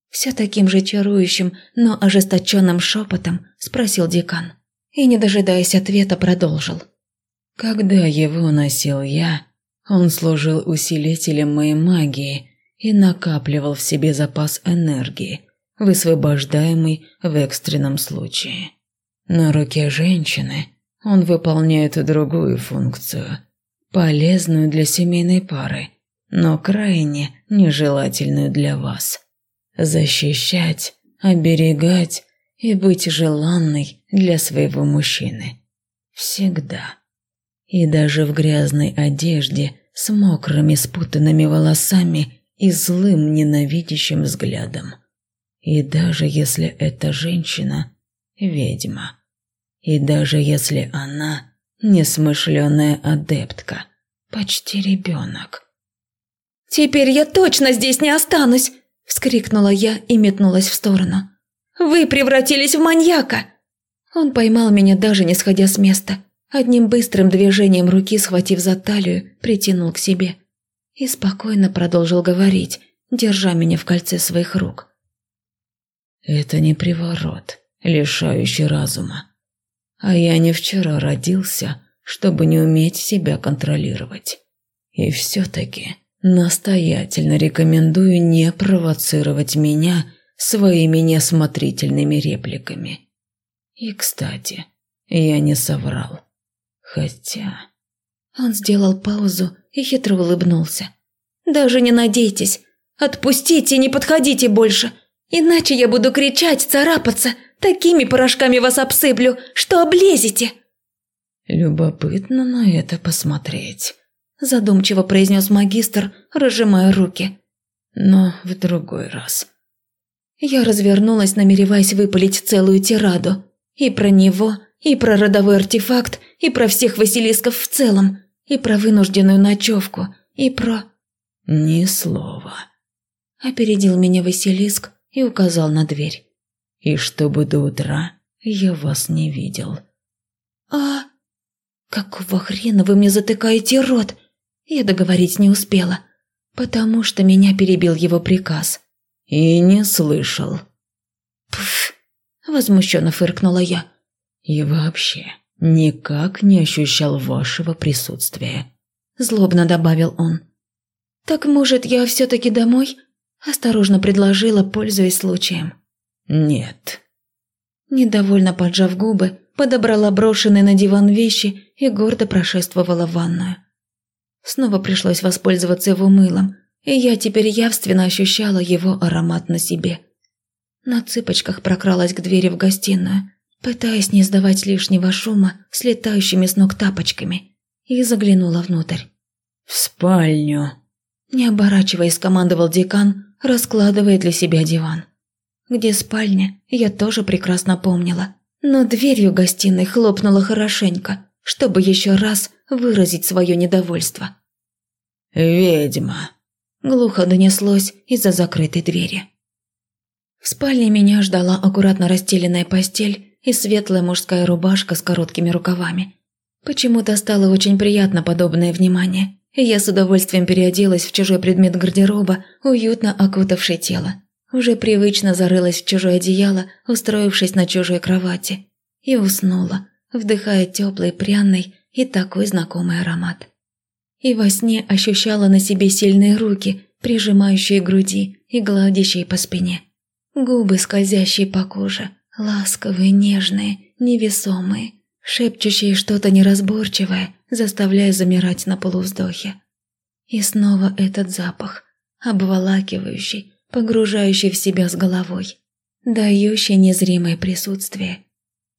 Все таким же чарующим, но ожесточенным шепотом спросил декан. И, не дожидаясь ответа, продолжил. «Когда его носил я, он служил усилителем моей магии и накапливал в себе запас энергии, высвобождаемый в экстренном случае. На руке женщины он выполняет другую функцию, полезную для семейной пары, но крайне нежелательную для вас защищать, оберегать и быть желанной для своего мужчины. Всегда. И даже в грязной одежде с мокрыми спутанными волосами и злым ненавидящим взглядом. И даже если эта женщина – ведьма. И даже если она – несмышленая адептка, почти ребенок. «Теперь я точно здесь не останусь!» – вскрикнула я и метнулась в сторону. «Вы превратились в маньяка!» Он поймал меня, даже не сходя с места. Одним быстрым движением руки, схватив за талию, притянул к себе. И спокойно продолжил говорить, держа меня в кольце своих рук. «Это не приворот, лишающий разума. А я не вчера родился, чтобы не уметь себя контролировать. И все-таки Настоятельно рекомендую не провоцировать меня своими неосмотрительными репликами. И, кстати, я не соврал. Хотя... Он сделал паузу и хитро улыбнулся. «Даже не надейтесь. Отпустите, не подходите больше. Иначе я буду кричать, царапаться. Такими порошками вас обсыплю, что облезете». Любопытно на это посмотреть задумчиво произнес магистр, разжимая руки. Но в другой раз. Я развернулась, намереваясь выпалить целую тираду. И про него, и про родовой артефакт, и про всех Василисков в целом, и про вынужденную ночевку, и про... «Ни слова», – опередил меня Василиск и указал на дверь. «И чтобы до утра я вас не видел». «А... какого хрена вы мне затыкаете рот? Я договорить не успела, потому что меня перебил его приказ. «И не слышал». «Пф!» – возмущенно фыркнула я. «И вообще никак не ощущал вашего присутствия», – злобно добавил он. «Так, может, я все-таки домой?» – осторожно предложила, пользуясь случаем. «Нет». Недовольно поджав губы, подобрала брошенные на диван вещи и гордо прошествовала в ванную. Снова пришлось воспользоваться его мылом, и я теперь явственно ощущала его аромат на себе. На цыпочках прокралась к двери в гостиную, пытаясь не издавать лишнего шума с летающими с ног тапочками, и заглянула внутрь. «В спальню!» Не оборачиваясь, командовал декан, раскладывая для себя диван. Где спальня, я тоже прекрасно помнила, но дверью гостиной хлопнула хорошенько, чтобы еще раз выразить свое недовольство. «Ведьма!» – глухо донеслось из-за закрытой двери. В спальне меня ждала аккуратно расстеленная постель и светлая мужская рубашка с короткими рукавами. Почему-то стало очень приятно подобное внимание, и я с удовольствием переоделась в чужой предмет гардероба, уютно окутавший тело. Уже привычно зарылась в чужое одеяло, устроившись на чужой кровати, и уснула, вдыхая теплый, пряный и такой знакомый аромат. И во сне ощущала на себе сильные руки, прижимающие груди и гладящие по спине. Губы, скользящие по коже, ласковые, нежные, невесомые, шепчущие что-то неразборчивое, заставляя замирать на полувздохе. И снова этот запах, обволакивающий, погружающий в себя с головой, дающий незримое присутствие.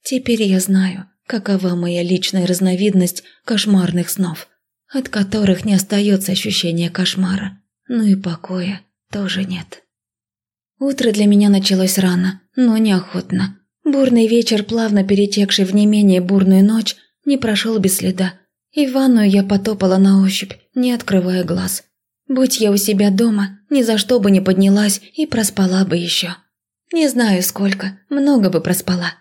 Теперь я знаю, какова моя личная разновидность кошмарных снов, от которых не остается ощущения кошмара, ну и покоя тоже нет. Утро для меня началось рано, но неохотно. Бурный вечер, плавно перетекший в не менее бурную ночь, не прошел без следа, и в ванную я потопала на ощупь, не открывая глаз. Будь я у себя дома, ни за что бы не поднялась и проспала бы еще. Не знаю сколько, много бы проспала.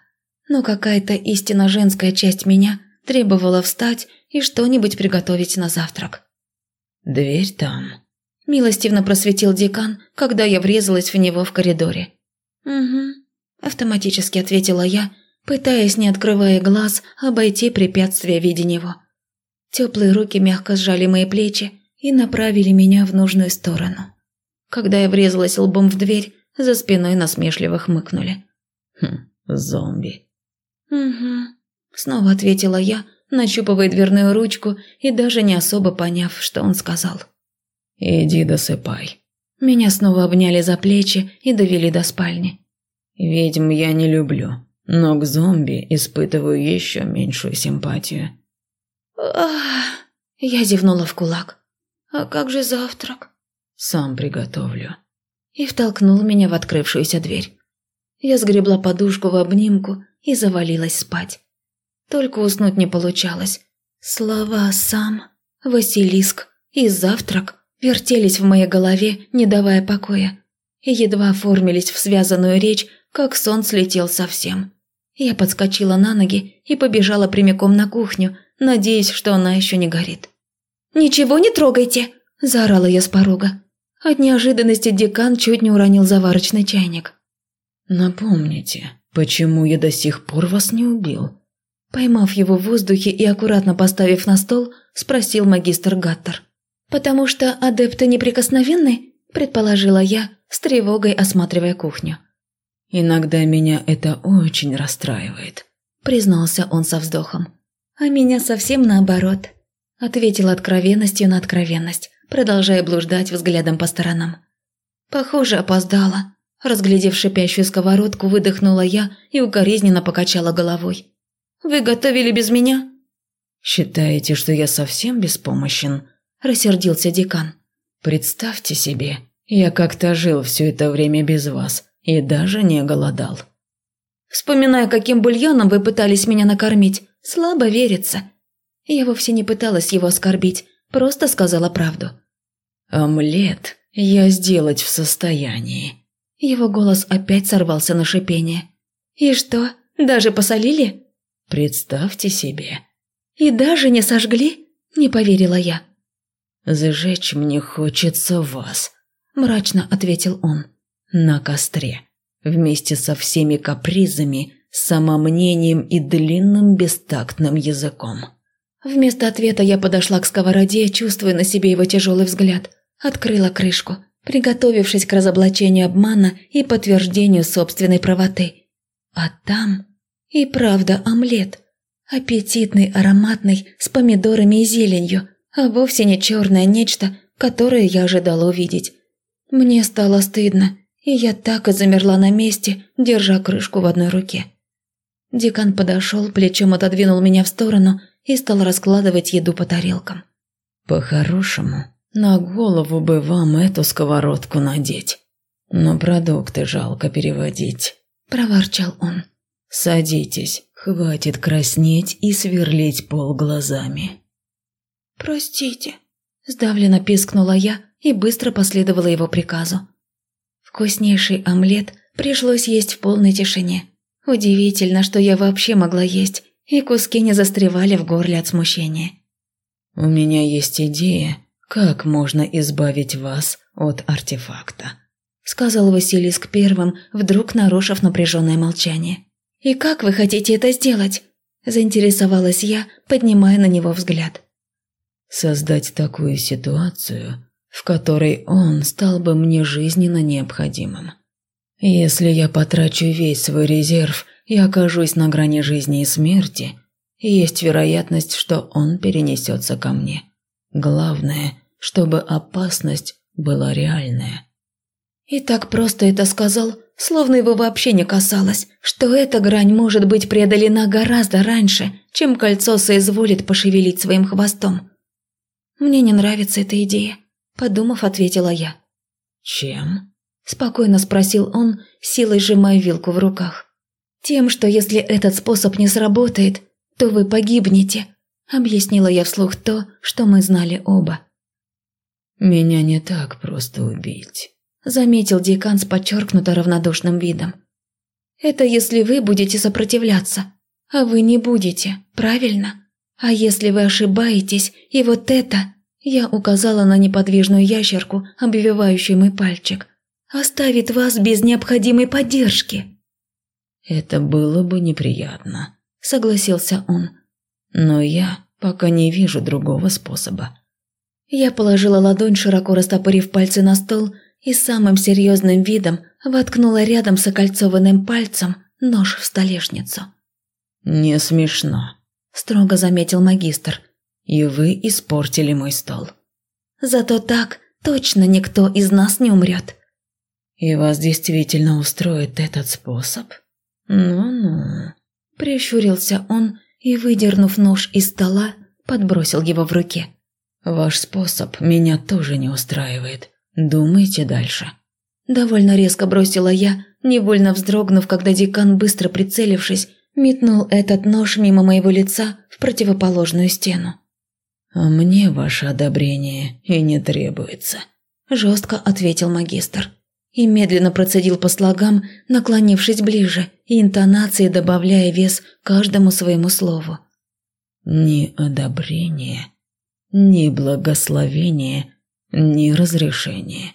Но какая-то истинно женская часть меня требовала встать и что-нибудь приготовить на завтрак. «Дверь там», – милостивно просветил декан, когда я врезалась в него в коридоре. «Угу», – автоматически ответила я, пытаясь, не открывая глаз, обойти препятствие в виде него. Теплые руки мягко сжали мои плечи и направили меня в нужную сторону. Когда я врезалась лбом в дверь, за спиной насмешливо хмыкнули. «Хм, зомби». «Угу», – снова ответила я, нащупывая дверную ручку и даже не особо поняв, что он сказал. «Иди досыпай». Меня снова обняли за плечи и довели до спальни. «Ведьм я не люблю, но к зомби испытываю еще меньшую симпатию». «Ах!» Я зевнула в кулак. «А как же завтрак?» «Сам приготовлю». И втолкнул меня в открывшуюся дверь. Я сгребла подушку в обнимку и завалилась спать. Только уснуть не получалось. Слова «сам», «Василиск» и «завтрак» вертелись в моей голове, не давая покоя. И едва оформились в связанную речь, как сон слетел совсем. Я подскочила на ноги и побежала прямиком на кухню, надеясь, что она еще не горит. «Ничего не трогайте!» – заорала я с порога. От неожиданности декан чуть не уронил заварочный чайник. «Напомните, почему я до сих пор вас не убил?» Поймав его в воздухе и аккуратно поставив на стол, спросил магистр Гаттер. «Потому что адепты неприкосновенны?» – предположила я, с тревогой осматривая кухню. «Иногда меня это очень расстраивает», – признался он со вздохом. «А меня совсем наоборот», – ответила откровенностью на откровенность, продолжая блуждать взглядом по сторонам. «Похоже, опоздала». Разглядев шипящую сковородку, выдохнула я и укоризненно покачала головой. «Вы готовили без меня?» «Считаете, что я совсем беспомощен?» – рассердился декан. «Представьте себе, я как-то жил все это время без вас и даже не голодал». Вспоминая, каким бульоном вы пытались меня накормить, слабо верится. Я вовсе не пыталась его оскорбить, просто сказала правду. «Омлет я сделать в состоянии». Его голос опять сорвался на шипение. «И что, даже посолили?» «Представьте себе». «И даже не сожгли?» – не поверила я. «Зажечь мне хочется вас», – мрачно ответил он. «На костре, вместе со всеми капризами, самомнением и длинным бестактным языком». Вместо ответа я подошла к сковороде, чувствуя на себе его тяжелый взгляд. Открыла крышку, приготовившись к разоблачению обмана и подтверждению собственной правоты. А там и правда омлет. Аппетитный, ароматный, с помидорами и зеленью, а вовсе не черное нечто, которое я ожидала увидеть. Мне стало стыдно, и я так и замерла на месте, держа крышку в одной руке. Декан подошел, плечом отодвинул меня в сторону и стал раскладывать еду по тарелкам. «По-хорошему, на голову бы вам эту сковородку надеть. Но продукты жалко переводить», – проворчал он. «Садитесь, хватит краснеть и сверлить пол глазами». «Простите», – сдавленно пискнула я и быстро последовала его приказу. Вкуснейший омлет пришлось есть в полной тишине. Удивительно, что я вообще могла есть, и куски не застревали в горле от смущения. «У меня есть идея, как можно избавить вас от артефакта», – сказал Василиск первым, вдруг нарушив напряженное молчание. «И как вы хотите это сделать?» – заинтересовалась я, поднимая на него взгляд. «Создать такую ситуацию, в которой он стал бы мне жизненно необходимым. Если я потрачу весь свой резерв и окажусь на грани жизни и смерти, есть вероятность, что он перенесется ко мне. Главное, чтобы опасность была реальная. И так просто это сказал, словно его вообще не касалось, что эта грань может быть преодолена гораздо раньше, чем кольцо соизволит пошевелить своим хвостом. «Мне не нравится эта идея», – подумав, ответила я. «Чем?» – спокойно спросил он, силой сжимая вилку в руках. Тем, что если этот способ не сработает, то вы погибнете, объяснила я вслух то, что мы знали оба. Меня не так просто убить, заметил декан с подчеркнуто равнодушным видом. Это если вы будете сопротивляться, а вы не будете, правильно? А если вы ошибаетесь, и вот это, я указала на неподвижную ящерку, обвивающую мой пальчик, оставит вас без необходимой поддержки. Это было бы неприятно, согласился он. Но я пока не вижу другого способа. Я положила ладонь, широко растопырив пальцы на стол, и самым серьезным видом воткнула рядом с окольцованным пальцем нож в столешницу. «Не смешно», – строго заметил магистр. «И вы испортили мой стол». «Зато так точно никто из нас не умрет». «И вас действительно устроит этот способ?» «Ну-ну», – прищурился он и, выдернув нож из стола, подбросил его в руке. «Ваш способ меня тоже не устраивает. Думайте дальше». Довольно резко бросила я, невольно вздрогнув, когда декан, быстро прицелившись, метнул этот нож мимо моего лица в противоположную стену. «А мне ваше одобрение и не требуется», – жестко ответил магистр. И медленно процедил по слогам, наклонившись ближе и интонацией добавляя вес каждому своему слову. «Ни одобрение, ни благословение, ни разрешение.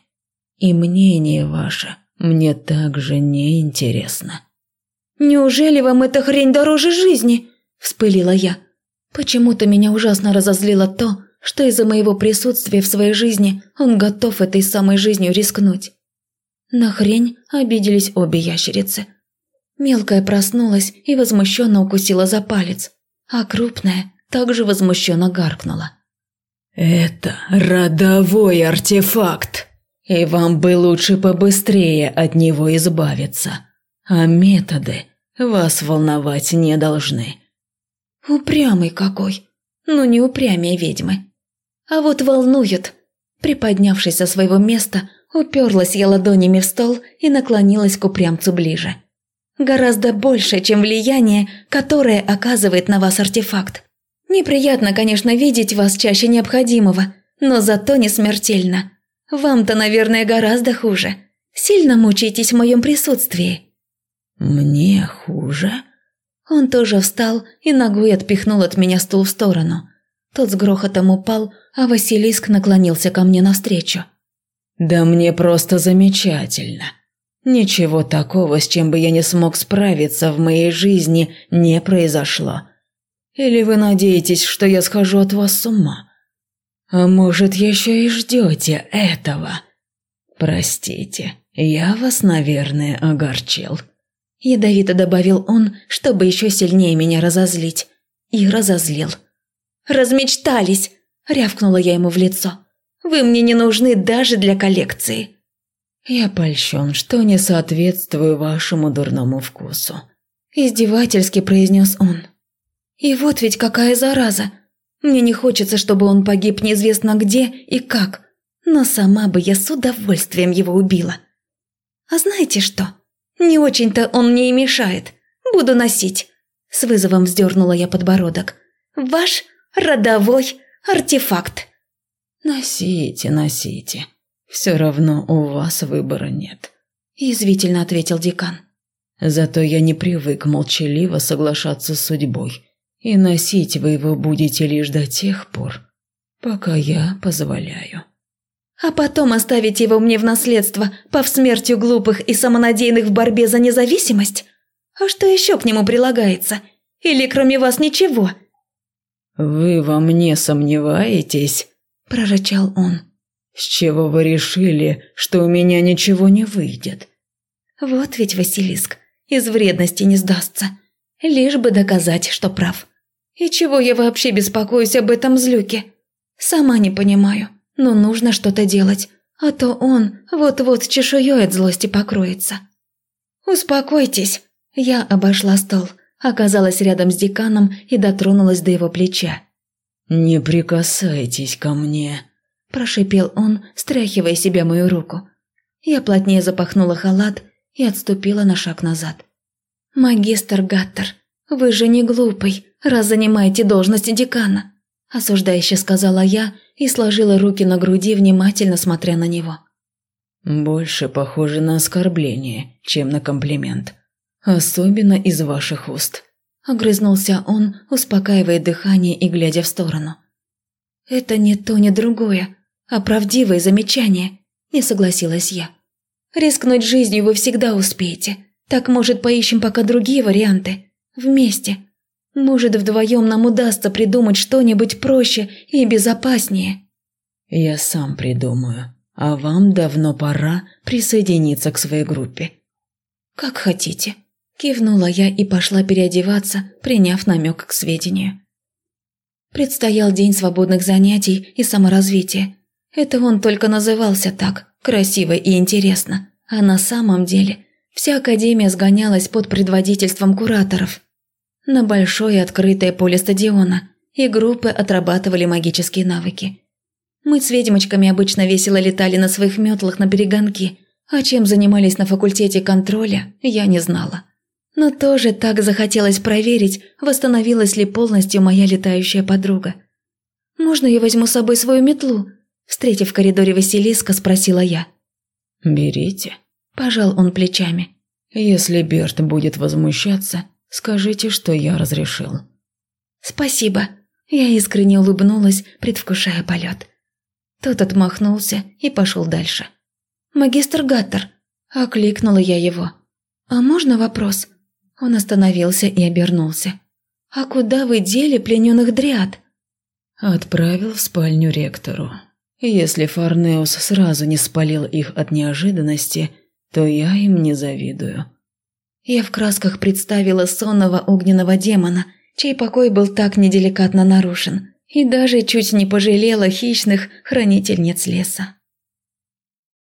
И мнение ваше мне также не интересно». «Неужели вам эта хрень дороже жизни?» – вспылила я. Почему-то меня ужасно разозлило то, что из-за моего присутствия в своей жизни он готов этой самой жизнью рискнуть. На хрень обиделись обе ящерицы. Мелкая проснулась и возмущенно укусила за палец, а крупная также возмущенно гаркнула. «Это родовой артефакт, и вам бы лучше побыстрее от него избавиться а методы вас волновать не должны». «Упрямый какой! Ну не упрямее ведьмы. А вот волнует». Приподнявшись со своего места, уперлась я ладонями в стол и наклонилась к упрямцу ближе. «Гораздо больше, чем влияние, которое оказывает на вас артефакт. Неприятно, конечно, видеть вас чаще необходимого, но зато не смертельно. Вам-то, наверное, гораздо хуже. Сильно мучаетесь в моем присутствии». «Мне хуже?» Он тоже встал и ногой отпихнул от меня стул в сторону. Тот с грохотом упал, а Василиск наклонился ко мне навстречу. «Да мне просто замечательно. Ничего такого, с чем бы я не смог справиться в моей жизни, не произошло. Или вы надеетесь, что я схожу от вас с ума? А может, еще и ждете этого? Простите, я вас, наверное, огорчил». Ядовито добавил он, чтобы еще сильнее меня разозлить. И разозлил. «Размечтались!» – рявкнула я ему в лицо. «Вы мне не нужны даже для коллекции!» «Я польщен, что не соответствую вашему дурному вкусу», – издевательски произнес он. «И вот ведь какая зараза! Мне не хочется, чтобы он погиб неизвестно где и как, но сама бы я с удовольствием его убила. А знаете что?» Не очень-то он мне и мешает. Буду носить. С вызовом вздернула я подбородок. Ваш родовой артефакт. Носите, носите. Все равно у вас выбора нет. Язвительно ответил декан. Зато я не привык молчаливо соглашаться с судьбой. И носить вы его будете лишь до тех пор, пока я позволяю а потом оставить его мне в наследство, пав смертью глупых и самонадеянных в борьбе за независимость? А что еще к нему прилагается? Или кроме вас ничего?» «Вы во мне сомневаетесь?» – прорычал он. «С чего вы решили, что у меня ничего не выйдет?» «Вот ведь Василиск из вредности не сдастся, лишь бы доказать, что прав. И чего я вообще беспокоюсь об этом злюке? Сама не понимаю» но нужно что-то делать, а то он вот-вот чешуей от злости покроется. «Успокойтесь!» Я обошла стол, оказалась рядом с деканом и дотронулась до его плеча. «Не прикасайтесь ко мне», – прошипел он, стряхивая себя мою руку. Я плотнее запахнула халат и отступила на шаг назад. «Магистр Гаттер, вы же не глупый, раз занимаете должность декана», – осуждающе сказала я и сложила руки на груди, внимательно смотря на него. «Больше похоже на оскорбление, чем на комплимент. Особенно из ваших уст», – огрызнулся он, успокаивая дыхание и глядя в сторону. «Это не то, ни другое, а правдивое замечание», – не согласилась я. «Рискнуть жизнью вы всегда успеете. Так, может, поищем пока другие варианты? Вместе. Может, вдвоем нам удастся придумать что-нибудь проще и безопаснее». «Я сам придумаю», а вам давно пора присоединиться к своей группе». «Как хотите», – кивнула я и пошла переодеваться, приняв намек к сведению. Предстоял день свободных занятий и саморазвития. Это он только назывался так, красиво и интересно, а на самом деле вся академия сгонялась под предводительством кураторов. На большое открытое поле стадиона, и группы отрабатывали магические навыки – мы с ведьмочками обычно весело летали на своих метлах на перегонки, а чем занимались на факультете контроля, я не знала. Но тоже так захотелось проверить, восстановилась ли полностью моя летающая подруга. «Можно я возьму с собой свою метлу?» Встретив в коридоре Василиска, спросила я. «Берите», – пожал он плечами. «Если Берт будет возмущаться, скажите, что я разрешил». «Спасибо», – я искренне улыбнулась, предвкушая полет. Тот отмахнулся и пошел дальше. «Магистр Гаттер!» – окликнула я его. «А можно вопрос?» Он остановился и обернулся. «А куда вы дели плененных дриад?» «Отправил в спальню ректору. Если Фарнеус сразу не спалил их от неожиданности, то я им не завидую». Я в красках представила сонного огненного демона, чей покой был так неделикатно нарушен – и даже чуть не пожалела хищных хранительниц леса.